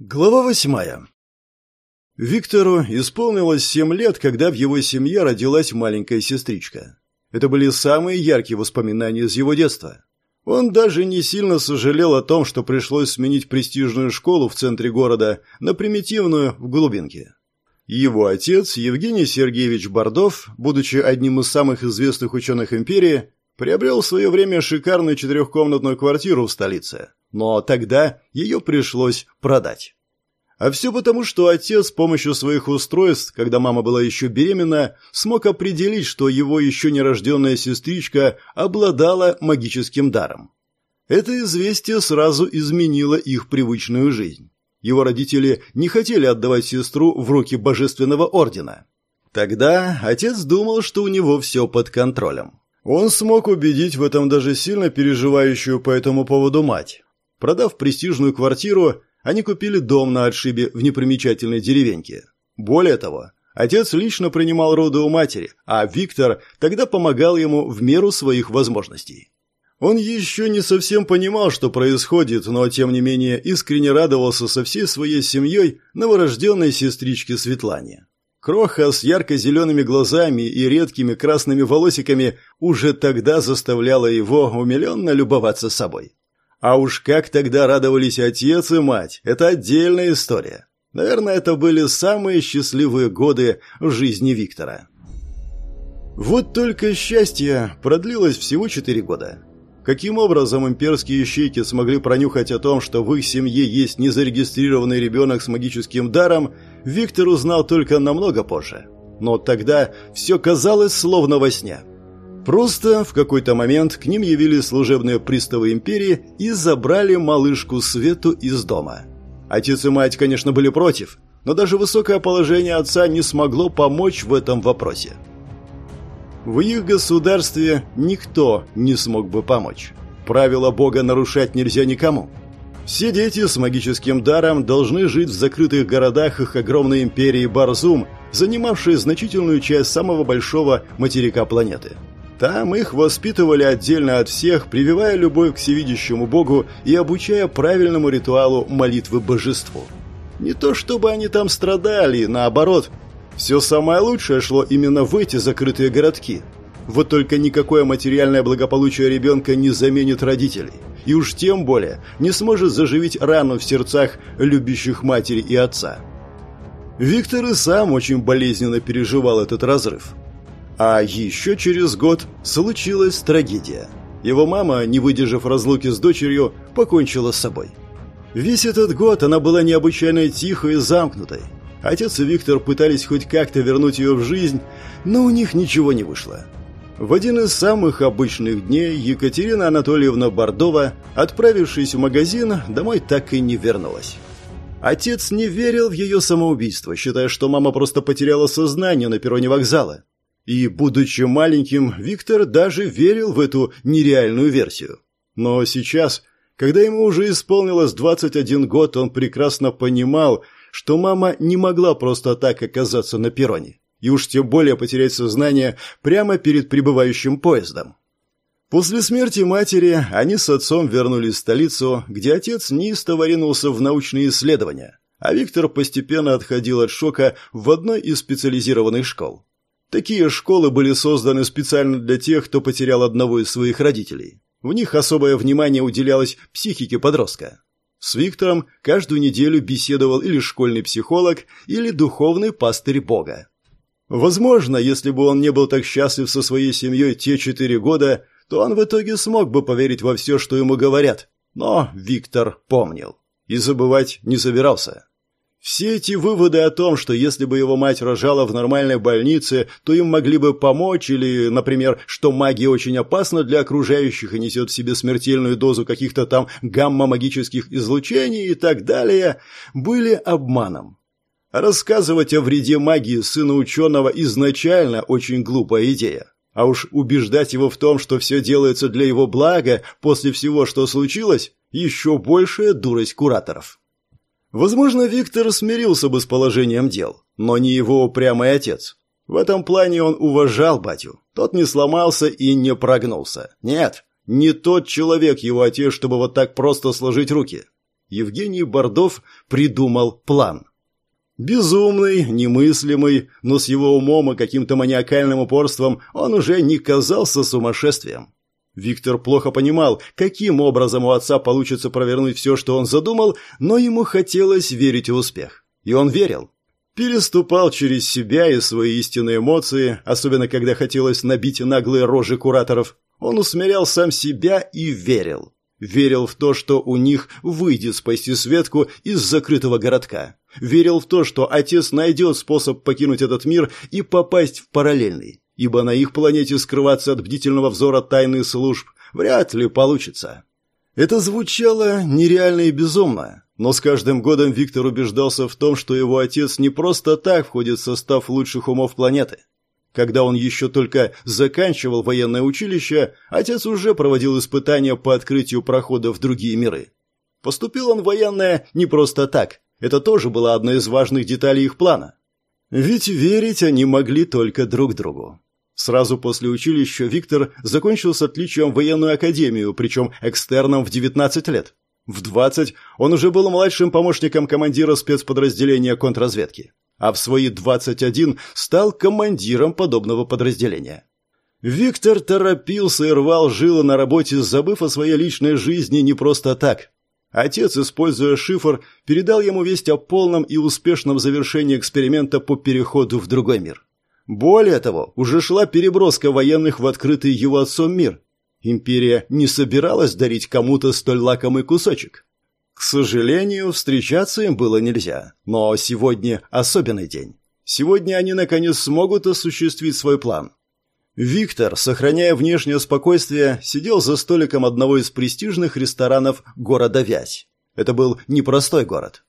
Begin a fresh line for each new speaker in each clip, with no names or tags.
Глава восьмая. Виктору исполнилось семь лет, когда в его семье родилась маленькая сестричка. Это были самые яркие воспоминания из его детства. Он даже не сильно сожалел о том, что пришлось сменить престижную школу в центре города на примитивную в глубинке. Его отец, Евгений Сергеевич Бордов, будучи одним из самых известных ученых империи, приобрел в свое время шикарную четырехкомнатную квартиру в столице – но тогда ее пришлось продать. А все потому, что отец с помощью своих устройств, когда мама была еще беременна, смог определить, что его еще нерожденная сестричка обладала магическим даром. Это известие сразу изменило их привычную жизнь. Его родители не хотели отдавать сестру в руки божественного ордена. Тогда отец думал, что у него все под контролем. Он смог убедить в этом даже сильно переживающую по этому поводу мать. Продав престижную квартиру, они купили дом на отшибе в непримечательной деревеньке. Более того, отец лично принимал роды у матери, а Виктор тогда помогал ему в меру своих возможностей. Он еще не совсем понимал, что происходит, но тем не менее искренне радовался со всей своей семьей новорожденной сестричке Светлане. Кроха с ярко-зелеными глазами и редкими красными волосиками уже тогда заставляла его умиленно любоваться собой. А уж как тогда радовались отец и мать, это отдельная история. Наверное, это были самые счастливые годы в жизни Виктора. Вот только счастье продлилось всего четыре года. Каким образом имперские ищейки смогли пронюхать о том, что в их семье есть незарегистрированный ребенок с магическим даром, Виктор узнал только намного позже. Но тогда все казалось словно во сне – Просто в какой-то момент к ним явились служебные приставы империи и забрали малышку Свету из дома. Отец и мать, конечно, были против, но даже высокое положение отца не смогло помочь в этом вопросе. В их государстве никто не смог бы помочь. Правила Бога нарушать нельзя никому. Все дети с магическим даром должны жить в закрытых городах их огромной империи Барзум, занимавшей значительную часть самого большого материка планеты – там их воспитывали отдельно от всех, прививая любовь к всевидящему Богу и обучая правильному ритуалу молитвы божеству. Не то чтобы они там страдали, наоборот. Все самое лучшее шло именно в эти закрытые городки. Вот только никакое материальное благополучие ребенка не заменит родителей. И уж тем более не сможет заживить рану в сердцах любящих матери и отца. Виктор и сам очень болезненно переживал этот разрыв. А еще через год случилась трагедия. Его мама, не выдержав разлуки с дочерью, покончила с собой. Весь этот год она была необычайно тихой и замкнутой. Отец и Виктор пытались хоть как-то вернуть ее в жизнь, но у них ничего не вышло. В один из самых обычных дней Екатерина Анатольевна Бордова, отправившись в магазин, домой так и не вернулась. Отец не верил в ее самоубийство, считая, что мама просто потеряла сознание на перроне вокзала. И, будучи маленьким, Виктор даже верил в эту нереальную версию. Но сейчас, когда ему уже исполнилось 21 год, он прекрасно понимал, что мама не могла просто так оказаться на перроне. И уж тем более потерять сознание прямо перед прибывающим поездом. После смерти матери они с отцом вернулись в столицу, где отец неистово ринулся в научные исследования, а Виктор постепенно отходил от шока в одной из специализированных школ. Такие школы были созданы специально для тех, кто потерял одного из своих родителей. В них особое внимание уделялось психике подростка. С Виктором каждую неделю беседовал или школьный психолог, или духовный пастырь Бога. Возможно, если бы он не был так счастлив со своей семьей те четыре года, то он в итоге смог бы поверить во все, что ему говорят. Но Виктор помнил. И забывать не собирался. Все эти выводы о том, что если бы его мать рожала в нормальной больнице, то им могли бы помочь, или, например, что магия очень опасна для окружающих и несет в себе смертельную дозу каких-то там гамма-магических излучений и так далее, были обманом. Рассказывать о вреде магии сыну ученого изначально очень глупая идея. А уж убеждать его в том, что все делается для его блага после всего, что случилось, еще большая дурость кураторов. Возможно, Виктор смирился бы с положением дел, но не его упрямый отец. В этом плане он уважал батю. Тот не сломался и не прогнулся. Нет, не тот человек его отец, чтобы вот так просто сложить руки. Евгений Бордов придумал план. Безумный, немыслимый, но с его умом и каким-то маниакальным упорством он уже не казался сумасшествием. Виктор плохо понимал, каким образом у отца получится провернуть все, что он задумал, но ему хотелось верить в успех. И он верил. Переступал через себя и свои истинные эмоции, особенно когда хотелось набить наглые рожи кураторов. Он усмирял сам себя и верил. Верил в то, что у них выйдет спасти Светку из закрытого городка. Верил в то, что отец найдет способ покинуть этот мир и попасть в параллельный, ибо на их планете скрываться от бдительного взора тайных служб вряд ли получится. Это звучало нереально и безумно, но с каждым годом Виктор убеждался в том, что его отец не просто так входит в состав лучших умов планеты. Когда он еще только заканчивал военное училище, отец уже проводил испытания по открытию прохода в другие миры. Поступил он в военное не просто так. Это тоже была одна из важных деталей их плана. Ведь верить они могли только друг другу. Сразу после училища Виктор закончил с отличием военную академию, причем экстерном в 19 лет. В 20 он уже был младшим помощником командира спецподразделения контрразведки а в свои 21 стал командиром подобного подразделения. Виктор торопился и рвал жилы на работе, забыв о своей личной жизни не просто так. Отец, используя шифр, передал ему весть о полном и успешном завершении эксперимента по переходу в другой мир. Более того, уже шла переброска военных в открытый его отцом мир. Империя не собиралась дарить кому-то столь лакомый кусочек. К сожалению, встречаться им было нельзя. Но сегодня особенный день. Сегодня они наконец смогут осуществить свой план. Виктор, сохраняя внешнее спокойствие, сидел за столиком одного из престижных ресторанов города Вязь. Это был непростой город.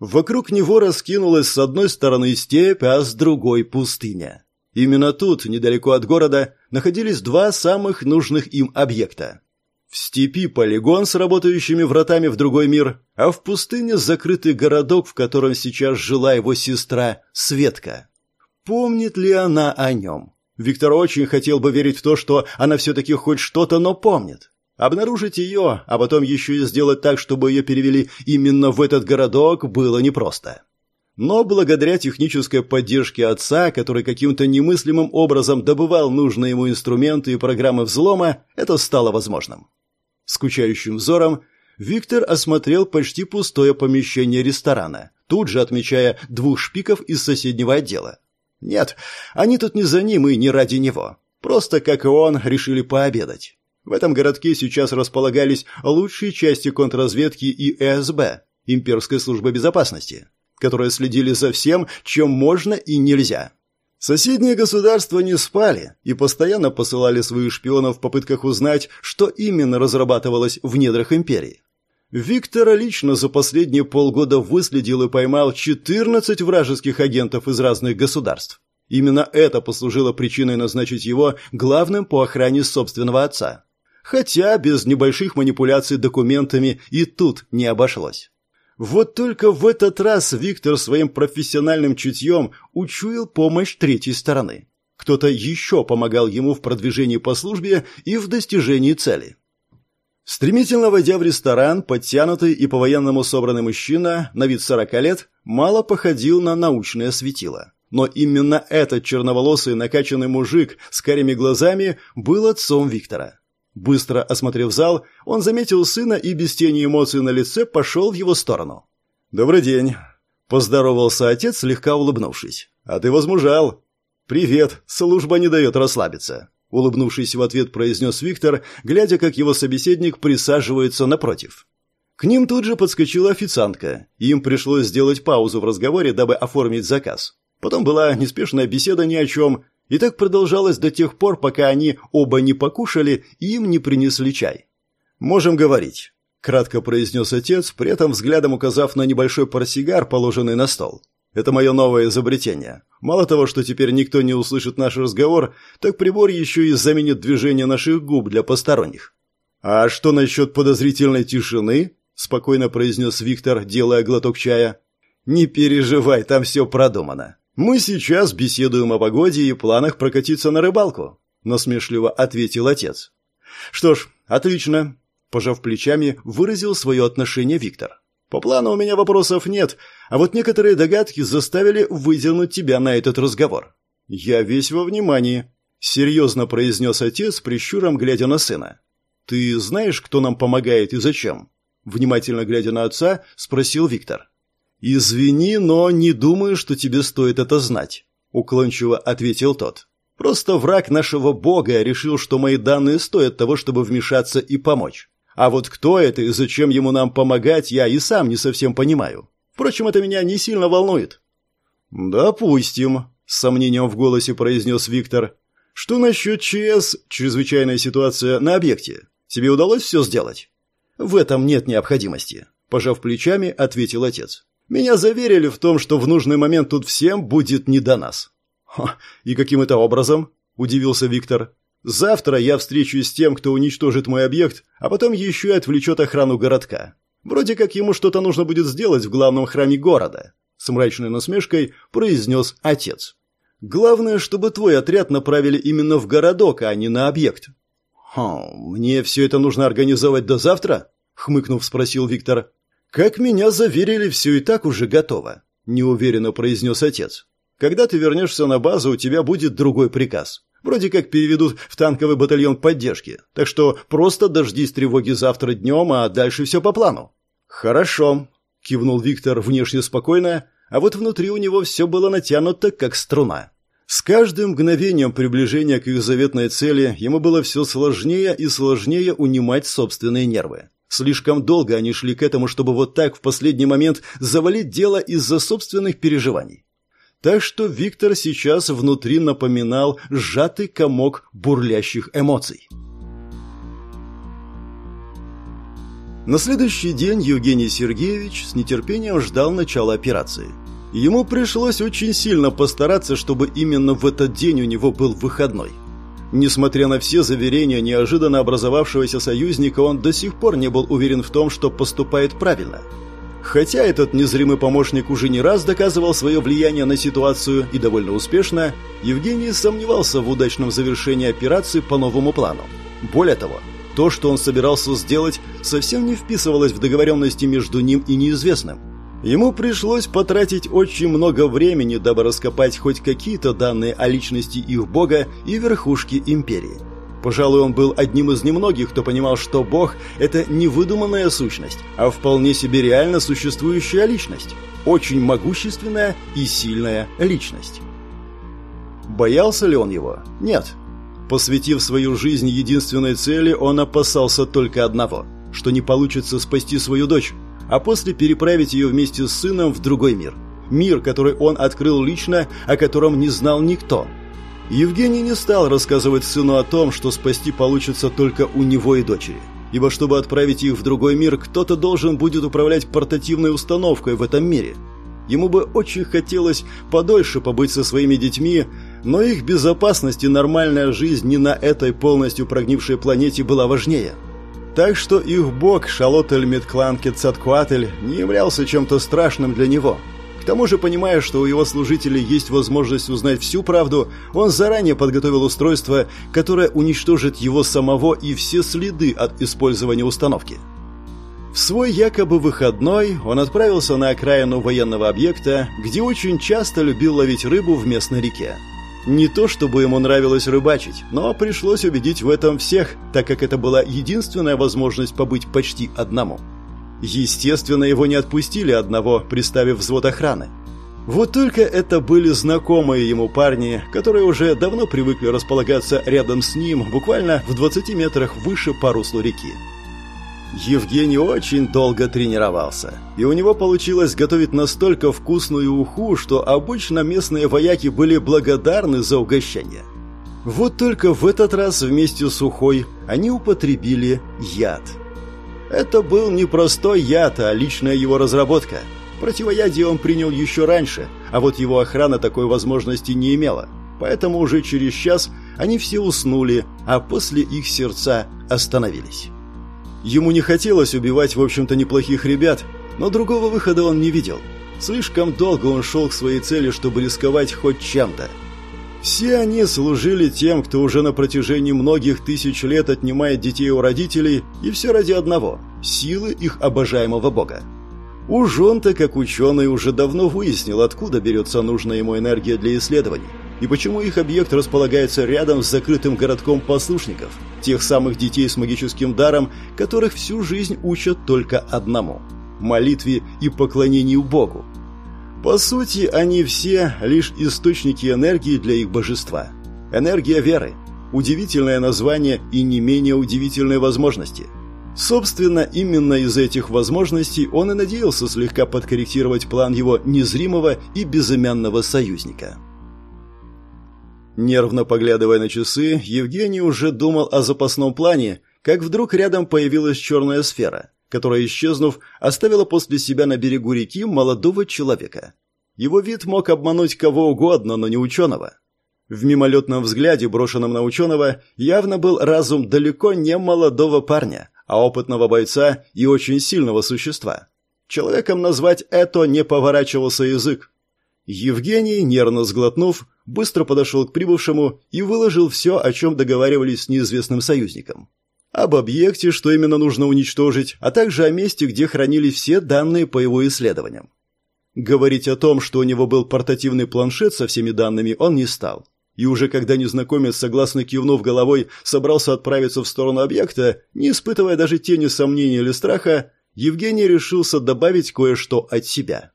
Вокруг него раскинулась с одной стороны степь, а с другой пустыня. Именно тут, недалеко от города, находились два самых нужных им объекта в степи полигон с работающими вратами в другой мир, а в пустыне закрытый городок, в котором сейчас жила его сестра Светка. Помнит ли она о нем? Виктор очень хотел бы верить в то, что она все-таки хоть что-то, но помнит. Обнаружить ее, а потом еще и сделать так, чтобы ее перевели именно в этот городок, было непросто. Но благодаря технической поддержке отца, который каким-то немыслимым образом добывал нужные ему инструменты и программы взлома, это стало возможным. Скучающим взором Виктор осмотрел почти пустое помещение ресторана, тут же отмечая двух шпиков из соседнего отдела. Нет, они тут не за ним и не ради него. Просто, как и он, решили пообедать. В этом городке сейчас располагались лучшие части контрразведки и ЭСБ, имперской службы безопасности, которые следили за всем, чем можно и нельзя. Соседние государства не спали и постоянно посылали своих шпионов в попытках узнать, что именно разрабатывалось в недрах империи. Виктора лично за последние полгода выследил и поймал 14 вражеских агентов из разных государств. Именно это послужило причиной назначить его главным по охране собственного отца. Хотя без небольших манипуляций документами и тут не обошлось. Вот только в этот раз Виктор своим профессиональным чутьем учуял помощь третьей стороны. Кто-то еще помогал ему в продвижении по службе и в достижении цели. Стремительно войдя в ресторан, подтянутый и по-военному собранный мужчина, на вид 40 лет, мало походил на научное светило. Но именно этот черноволосый накачанный мужик с карими глазами был отцом Виктора. Быстро осмотрев зал, он заметил сына и без тени эмоций на лице пошел в его сторону. «Добрый день», – поздоровался отец, слегка улыбнувшись. «А ты возмужал». «Привет, служба не дает расслабиться», – улыбнувшись в ответ произнес Виктор, глядя, как его собеседник присаживается напротив. К ним тут же подскочила официантка. Им пришлось сделать паузу в разговоре, дабы оформить заказ. Потом была неспешная беседа ни о чем, и так продолжалось до тех пор, пока они оба не покушали и им не принесли чай. «Можем говорить», — кратко произнес отец, при этом взглядом указав на небольшой портсигар, положенный на стол. «Это мое новое изобретение. Мало того, что теперь никто не услышит наш разговор, так прибор еще и заменит движение наших губ для посторонних». «А что насчет подозрительной тишины?» — спокойно произнес Виктор, делая глоток чая. «Не переживай, там все продумано. «Мы сейчас беседуем о погоде и планах прокатиться на рыбалку», – насмешливо ответил отец. «Что ж, отлично», – пожав плечами, выразил свое отношение Виктор. По плану у меня вопросов нет, а вот некоторые догадки заставили выдернуть тебя на этот разговор. Я весь во внимании, серьезно произнес отец, прищуром глядя на сына. Ты знаешь, кто нам помогает и зачем? Внимательно глядя на отца, спросил Виктор. Извини, но не думаю, что тебе стоит это знать, уклончиво ответил тот. Просто враг нашего бога решил, что мои данные стоят того, чтобы вмешаться и помочь. А вот кто это и зачем ему нам помогать, я и сам не совсем понимаю. Впрочем, это меня не сильно волнует». «Допустим», — с сомнением в голосе произнес Виктор. «Что насчет ЧС, чрезвычайная ситуация на объекте? Тебе удалось все сделать?» «В этом нет необходимости», — пожав плечами, ответил отец. «Меня заверили в том, что в нужный момент тут всем будет не до нас». «Ха, и каким это образом?» – удивился Виктор. Завтра я встречусь с тем, кто уничтожит мой объект, а потом еще и отвлечет охрану городка. Вроде как ему что-то нужно будет сделать в главном храме города», — с мрачной насмешкой произнес отец. «Главное, чтобы твой отряд направили именно в городок, а не на объект». «Хм, мне все это нужно организовать до завтра?» — хмыкнув, спросил Виктор. «Как меня заверили, все и так уже готово», — неуверенно произнес отец. «Когда ты вернешься на базу, у тебя будет другой приказ. Вроде как переведут в танковый батальон поддержки. Так что просто дождись тревоги завтра днем, а дальше все по плану». «Хорошо», — кивнул Виктор внешне спокойно, а вот внутри у него все было натянуто, как струна. С каждым мгновением приближения к их заветной цели ему было все сложнее и сложнее унимать собственные нервы. Слишком долго они шли к этому, чтобы вот так в последний момент завалить дело из-за собственных переживаний. Так что Виктор сейчас внутри напоминал сжатый комок бурлящих эмоций. На следующий день Евгений Сергеевич с нетерпением ждал начала операции. Ему пришлось очень сильно постараться, чтобы именно в этот день у него был выходной. Несмотря на все заверения неожиданно образовавшегося союзника, он до сих пор не был уверен в том, что поступает правильно – Хотя этот незримый помощник уже не раз доказывал свое влияние на ситуацию и довольно успешно, Евгений сомневался в удачном завершении операции по новому плану. Более того, то, что он собирался сделать, совсем не вписывалось в договоренности между ним и неизвестным. Ему пришлось потратить очень много времени, дабы раскопать хоть какие-то данные о личности их бога и верхушки империи. Пожалуй, он был одним из немногих, кто понимал, что Бог – это не выдуманная сущность, а вполне себе реально существующая личность. Очень могущественная и сильная личность. Боялся ли он его? Нет. Посвятив свою жизнь единственной цели, он опасался только одного – что не получится спасти свою дочь, а после переправить ее вместе с сыном в другой мир. Мир, который он открыл лично, о котором не знал никто – Евгений не стал рассказывать сыну о том, что спасти получится только у него и дочери. Ибо чтобы отправить их в другой мир, кто-то должен будет управлять портативной установкой в этом мире. Ему бы очень хотелось подольше побыть со своими детьми, но их безопасность и нормальная жизнь не на этой полностью прогнившей планете была важнее. Так что их бог Шалотель Медкланкет Цаткуатель не являлся чем-то страшным для него – к тому же, понимая, что у его служителей есть возможность узнать всю правду, он заранее подготовил устройство, которое уничтожит его самого и все следы от использования установки. В свой якобы выходной он отправился на окраину военного объекта, где очень часто любил ловить рыбу в местной реке. Не то чтобы ему нравилось рыбачить, но пришлось убедить в этом всех, так как это была единственная возможность побыть почти одному. Естественно, его не отпустили одного, приставив взвод охраны. Вот только это были знакомые ему парни, которые уже давно привыкли располагаться рядом с ним, буквально в 20 метрах выше по руслу реки. Евгений очень долго тренировался, и у него получилось готовить настолько вкусную уху, что обычно местные вояки были благодарны за угощение. Вот только в этот раз вместе с ухой они употребили яд – это был не простой яд, а личная его разработка. Противоядие он принял еще раньше, а вот его охрана такой возможности не имела. Поэтому уже через час они все уснули, а после их сердца остановились. Ему не хотелось убивать, в общем-то, неплохих ребят, но другого выхода он не видел. Слишком долго он шел к своей цели, чтобы рисковать хоть чем-то. Все они служили тем, кто уже на протяжении многих тысяч лет отнимает детей у родителей, и все ради одного – силы их обожаемого бога. Уж он-то, как ученый, уже давно выяснил, откуда берется нужная ему энергия для исследований, и почему их объект располагается рядом с закрытым городком послушников, тех самых детей с магическим даром, которых всю жизнь учат только одному – молитве и поклонению Богу. По сути, они все лишь источники энергии для их божества. Энергия веры – удивительное название и не менее удивительные возможности – Собственно, именно из этих возможностей он и надеялся слегка подкорректировать план его незримого и безымянного союзника. Нервно поглядывая на часы, Евгений уже думал о запасном плане, как вдруг рядом появилась черная сфера, которая, исчезнув, оставила после себя на берегу реки молодого человека. Его вид мог обмануть кого угодно, но не ученого. В мимолетном взгляде, брошенном на ученого, явно был разум далеко не молодого парня, а опытного бойца и очень сильного существа. Человеком назвать это не поворачивался язык. Евгений, нервно сглотнув, быстро подошел к прибывшему и выложил все, о чем договаривались с неизвестным союзником. Об объекте, что именно нужно уничтожить, а также о месте, где хранились все данные по его исследованиям. Говорить о том, что у него был портативный планшет со всеми данными, он не стал. И уже когда незнакомец, согласно кивнув головой, собрался отправиться в сторону объекта, не испытывая даже тени сомнения или страха, Евгений решился добавить кое-что от себя.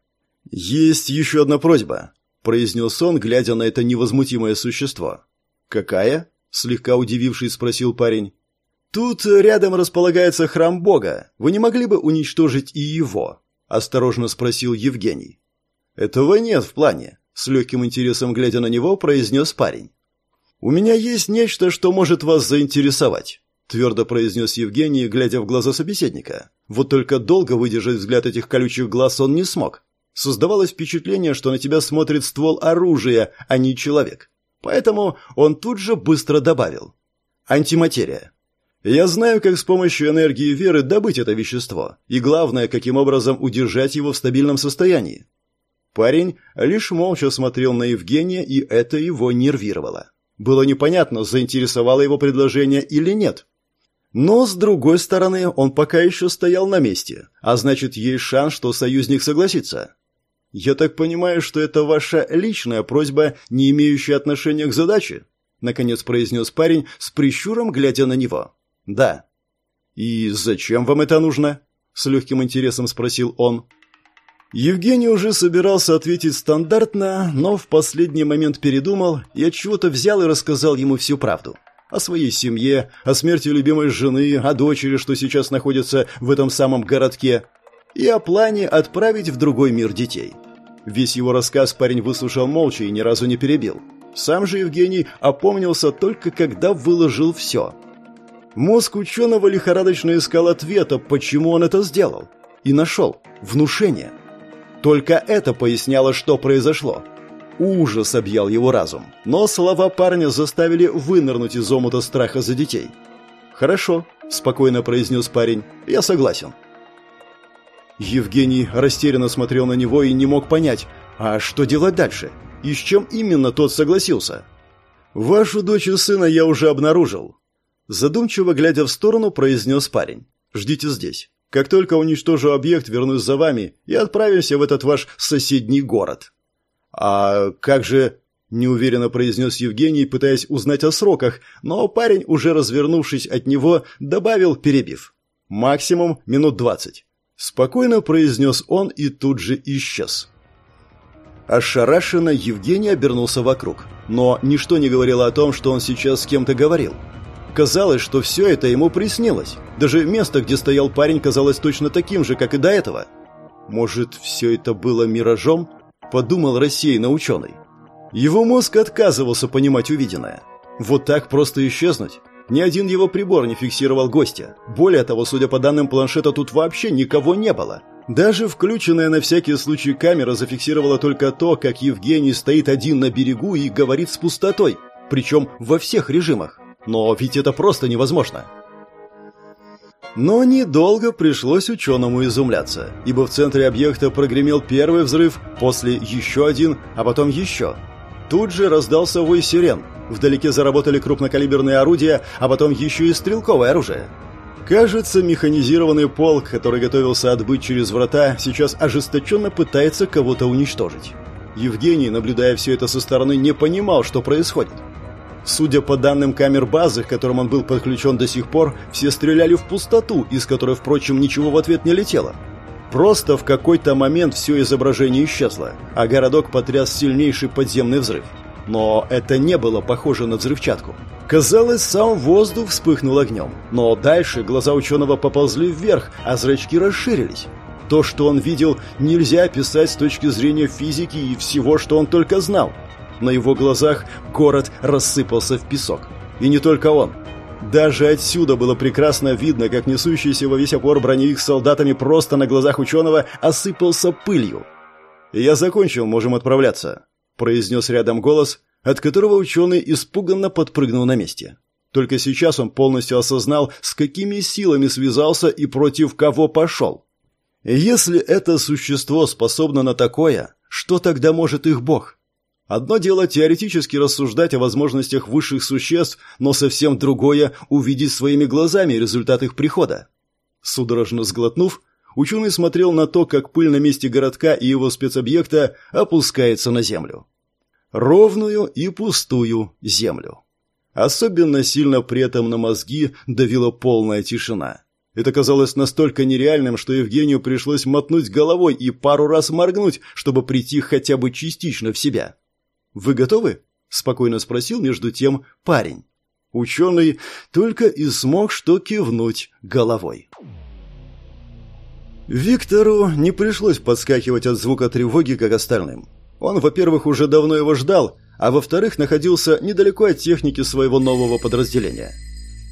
«Есть еще одна просьба», – произнес он, глядя на это невозмутимое существо. «Какая?» – слегка удивившись, спросил парень. «Тут рядом располагается храм Бога. Вы не могли бы уничтожить и его?» – осторожно спросил Евгений. «Этого нет в плане. С легким интересом глядя на него, произнес парень. «У меня есть нечто, что может вас заинтересовать», твердо произнес Евгений, глядя в глаза собеседника. Вот только долго выдержать взгляд этих колючих глаз он не смог. Создавалось впечатление, что на тебя смотрит ствол оружия, а не человек. Поэтому он тут же быстро добавил. «Антиматерия. Я знаю, как с помощью энергии веры добыть это вещество, и главное, каким образом удержать его в стабильном состоянии. Парень лишь молча смотрел на Евгения, и это его нервировало. Было непонятно, заинтересовало его предложение или нет. Но, с другой стороны, он пока еще стоял на месте, а значит, есть шанс, что союзник согласится. «Я так понимаю, что это ваша личная просьба, не имеющая отношения к задаче?» Наконец произнес парень с прищуром, глядя на него. «Да». «И зачем вам это нужно?» С легким интересом спросил он. Евгений уже собирался ответить стандартно, но в последний момент передумал и от чего-то взял и рассказал ему всю правду. О своей семье, о смерти любимой жены, о дочери, что сейчас находится в этом самом городке, и о плане отправить в другой мир детей. Весь его рассказ парень выслушал молча и ни разу не перебил. Сам же Евгений опомнился только когда выложил все. Мозг ученого лихорадочно искал ответа, почему он это сделал. И нашел. Внушение. Только это поясняло, что произошло. Ужас объял его разум, но слова парня заставили вынырнуть из омута страха за детей. «Хорошо», – спокойно произнес парень, – «я согласен». Евгений растерянно смотрел на него и не мог понять, а что делать дальше? И с чем именно тот согласился? «Вашу дочь и сына я уже обнаружил», – задумчиво глядя в сторону, произнес парень. «Ждите здесь. Как только уничтожу объект, вернусь за вами и отправимся в этот ваш соседний город». «А как же...» – неуверенно произнес Евгений, пытаясь узнать о сроках, но парень, уже развернувшись от него, добавил, перебив. «Максимум минут двадцать». Спокойно произнес он и тут же исчез. Ошарашенно Евгений обернулся вокруг, но ничто не говорило о том, что он сейчас с кем-то говорил. Казалось, что все это ему приснилось. Даже место, где стоял парень, казалось точно таким же, как и до этого. Может, все это было миражом? Подумал рассеянно ученый. Его мозг отказывался понимать увиденное. Вот так просто исчезнуть? Ни один его прибор не фиксировал гостя. Более того, судя по данным планшета, тут вообще никого не было. Даже включенная на всякий случай камера зафиксировала только то, как Евгений стоит один на берегу и говорит с пустотой, причем во всех режимах. Но ведь это просто невозможно. Но недолго пришлось ученому изумляться, ибо в центре объекта прогремел первый взрыв, после еще один, а потом еще. Тут же раздался вой сирен. Вдалеке заработали крупнокалиберные орудия, а потом еще и стрелковое оружие. Кажется, механизированный полк, который готовился отбыть через врата, сейчас ожесточенно пытается кого-то уничтожить. Евгений, наблюдая все это со стороны, не понимал, что происходит. Судя по данным камер базы, к которым он был подключен до сих пор, все стреляли в пустоту, из которой, впрочем, ничего в ответ не летело. Просто в какой-то момент все изображение исчезло, а городок потряс сильнейший подземный взрыв. Но это не было похоже на взрывчатку. Казалось, сам воздух вспыхнул огнем. Но дальше глаза ученого поползли вверх, а зрачки расширились. То, что он видел, нельзя описать с точки зрения физики и всего, что он только знал. На его глазах город рассыпался в песок. И не только он. Даже отсюда было прекрасно видно, как несущийся во весь опор броневик с солдатами просто на глазах ученого осыпался пылью. «Я закончил, можем отправляться», — произнес рядом голос, от которого ученый испуганно подпрыгнул на месте. Только сейчас он полностью осознал, с какими силами связался и против кого пошел. Если это существо способно на такое, что тогда может их бог? Одно дело теоретически рассуждать о возможностях высших существ, но совсем другое – увидеть своими глазами результат их прихода. Судорожно сглотнув, ученый смотрел на то, как пыль на месте городка и его спецобъекта опускается на землю. Ровную и пустую землю. Особенно сильно при этом на мозги давила полная тишина. Это казалось настолько нереальным, что Евгению пришлось мотнуть головой и пару раз моргнуть, чтобы прийти хотя бы частично в себя. «Вы готовы?» – спокойно спросил между тем парень. Ученый только и смог что кивнуть головой. Виктору не пришлось подскакивать от звука тревоги, как остальным. Он, во-первых, уже давно его ждал, а во-вторых, находился недалеко от техники своего нового подразделения.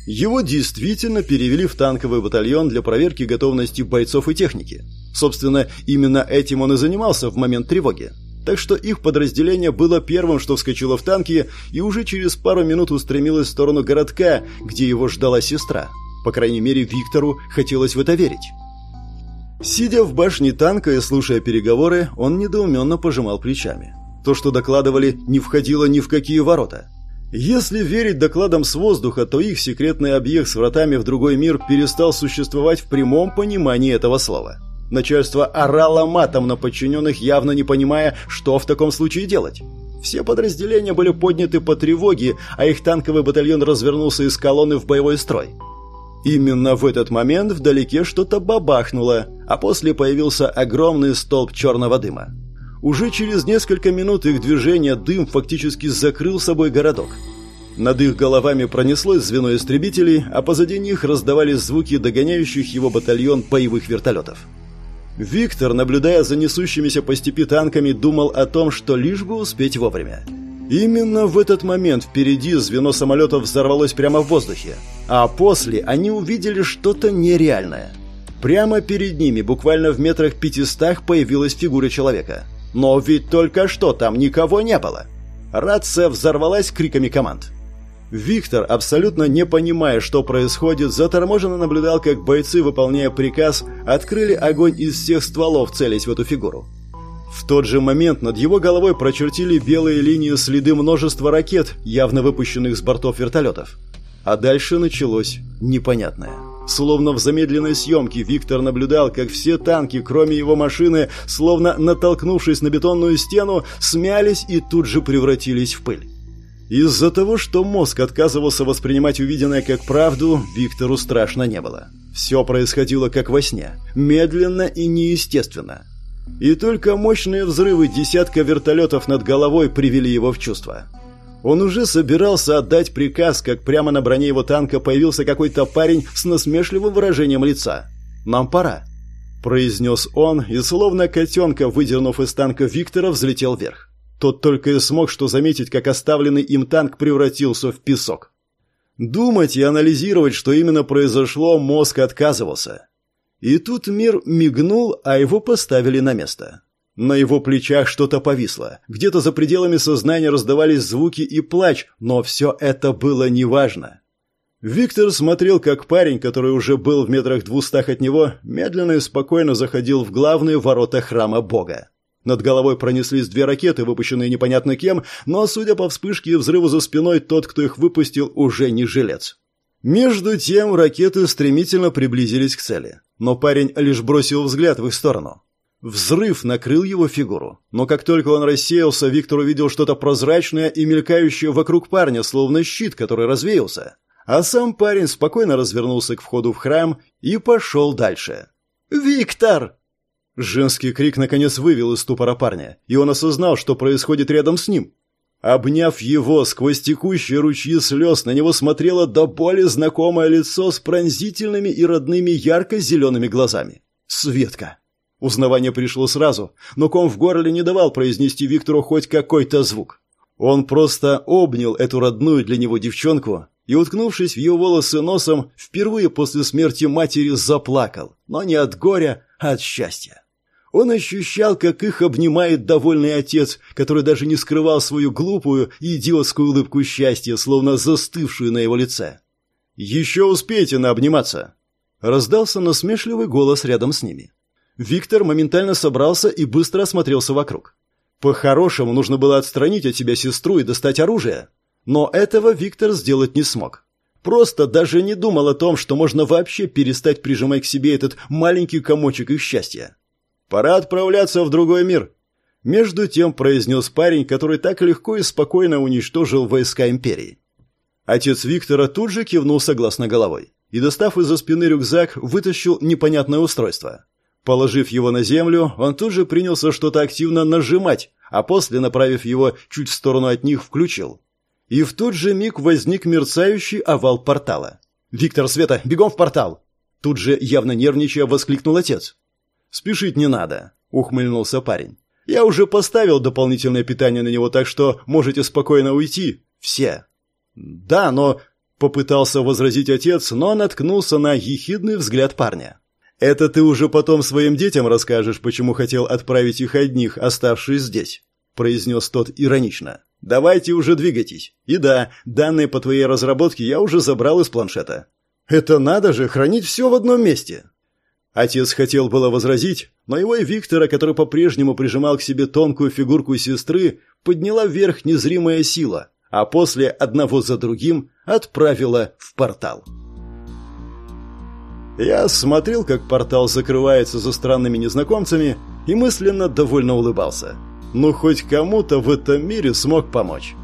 Его действительно перевели в танковый батальон для проверки готовности бойцов и техники. Собственно, именно этим он и занимался в момент тревоги. Так что их подразделение было первым, что вскочило в танки, и уже через пару минут устремилось в сторону городка, где его ждала сестра. По крайней мере, Виктору хотелось в это верить. Сидя в башне танка и слушая переговоры, он недоуменно пожимал плечами. То, что докладывали, не входило ни в какие ворота. Если верить докладам с воздуха, то их секретный объект с вратами в другой мир перестал существовать в прямом понимании этого слова. Начальство орало матом на подчиненных, явно не понимая, что в таком случае делать. Все подразделения были подняты по тревоге, а их танковый батальон развернулся из колонны в боевой строй. Именно в этот момент вдалеке что-то бабахнуло, а после появился огромный столб черного дыма. Уже через несколько минут их движения дым фактически закрыл собой городок. Над их головами пронеслось звено истребителей, а позади них раздавались звуки догоняющих его батальон боевых вертолетов. Виктор, наблюдая за несущимися по степи танками, думал о том, что лишь бы успеть вовремя. Именно в этот момент впереди звено самолетов взорвалось прямо в воздухе, а после они увидели что-то нереальное. Прямо перед ними, буквально в метрах пятистах, появилась фигура человека. Но ведь только что там никого не было. Рация взорвалась криками команд. Виктор, абсолютно не понимая, что происходит, заторможенно наблюдал, как бойцы, выполняя приказ, открыли огонь из всех стволов, целясь в эту фигуру. В тот же момент над его головой прочертили белые линии следы множества ракет, явно выпущенных с бортов вертолетов. А дальше началось непонятное. Словно в замедленной съемке Виктор наблюдал, как все танки, кроме его машины, словно натолкнувшись на бетонную стену, смялись и тут же превратились в пыль. Из-за того, что мозг отказывался воспринимать увиденное как правду, Виктору страшно не было. Все происходило как во сне, медленно и неестественно. И только мощные взрывы десятка вертолетов над головой привели его в чувство. Он уже собирался отдать приказ, как прямо на броне его танка появился какой-то парень с насмешливым выражением лица. «Нам пора», – произнес он, и словно котенка, выдернув из танка Виктора, взлетел вверх. Тот только и смог что заметить, как оставленный им танк превратился в песок. Думать и анализировать, что именно произошло, мозг отказывался. И тут мир мигнул, а его поставили на место. На его плечах что-то повисло. Где-то за пределами сознания раздавались звуки и плач, но все это было неважно. Виктор смотрел, как парень, который уже был в метрах двухстах от него, медленно и спокойно заходил в главные ворота храма Бога. Над головой пронеслись две ракеты, выпущенные непонятно кем, но, судя по вспышке и взрыву за спиной, тот, кто их выпустил, уже не жилец. Между тем ракеты стремительно приблизились к цели, но парень лишь бросил взгляд в их сторону. Взрыв накрыл его фигуру, но как только он рассеялся, Виктор увидел что-то прозрачное и мелькающее вокруг парня, словно щит, который развеялся. А сам парень спокойно развернулся к входу в храм и пошел дальше. «Виктор!» Женский крик наконец вывел из ступора парня, и он осознал, что происходит рядом с ним. Обняв его сквозь текущие ручьи слез, на него смотрело до боли знакомое лицо с пронзительными и родными ярко-зелеными глазами. Светка. Узнавание пришло сразу, но ком в горле не давал произнести Виктору хоть какой-то звук. Он просто обнял эту родную для него девчонку и, уткнувшись в ее волосы носом, впервые после смерти матери заплакал, но не от горя, а от счастья. Он ощущал, как их обнимает довольный отец, который даже не скрывал свою глупую и идиотскую улыбку счастья, словно застывшую на его лице. «Еще успеете наобниматься!» Раздался насмешливый голос рядом с ними. Виктор моментально собрался и быстро осмотрелся вокруг. По-хорошему нужно было отстранить от себя сестру и достать оружие. Но этого Виктор сделать не смог. Просто даже не думал о том, что можно вообще перестать прижимать к себе этот маленький комочек их счастья. Пора отправляться в другой мир. Между тем произнес парень, который так легко и спокойно уничтожил войска империи. Отец Виктора тут же кивнул согласно головой и, достав из-за спины рюкзак, вытащил непонятное устройство. Положив его на землю, он тут же принялся что-то активно нажимать, а после, направив его чуть в сторону от них, включил. И в тот же миг возник мерцающий овал портала. «Виктор, Света, бегом в портал!» Тут же, явно нервничая, воскликнул отец. «Спешить не надо», — ухмыльнулся парень. «Я уже поставил дополнительное питание на него, так что можете спокойно уйти. Все». «Да, но...» — попытался возразить отец, но наткнулся на ехидный взгляд парня. «Это ты уже потом своим детям расскажешь, почему хотел отправить их одних, оставшись здесь», — произнес тот иронично. «Давайте уже двигайтесь. И да, данные по твоей разработке я уже забрал из планшета». «Это надо же, хранить все в одном месте!» Отец хотел было возразить, но его и Виктора, который по-прежнему прижимал к себе тонкую фигурку сестры, подняла вверх незримая сила, а после одного за другим отправила в портал. Я смотрел, как портал закрывается за странными незнакомцами, и мысленно довольно улыбался. Ну, хоть кому-то в этом мире смог помочь.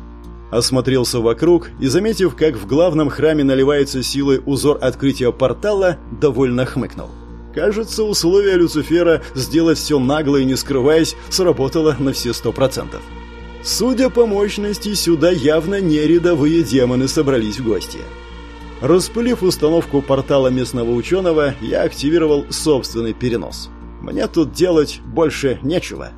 Осмотрелся вокруг и, заметив, как в главном храме наливается силой узор открытия портала, довольно хмыкнул. Кажется, условие Люцифера сделать все нагло и не скрываясь сработало на все сто процентов. Судя по мощности, сюда явно не рядовые демоны собрались в гости. Распылив установку портала местного ученого, я активировал собственный перенос. Мне тут делать больше нечего.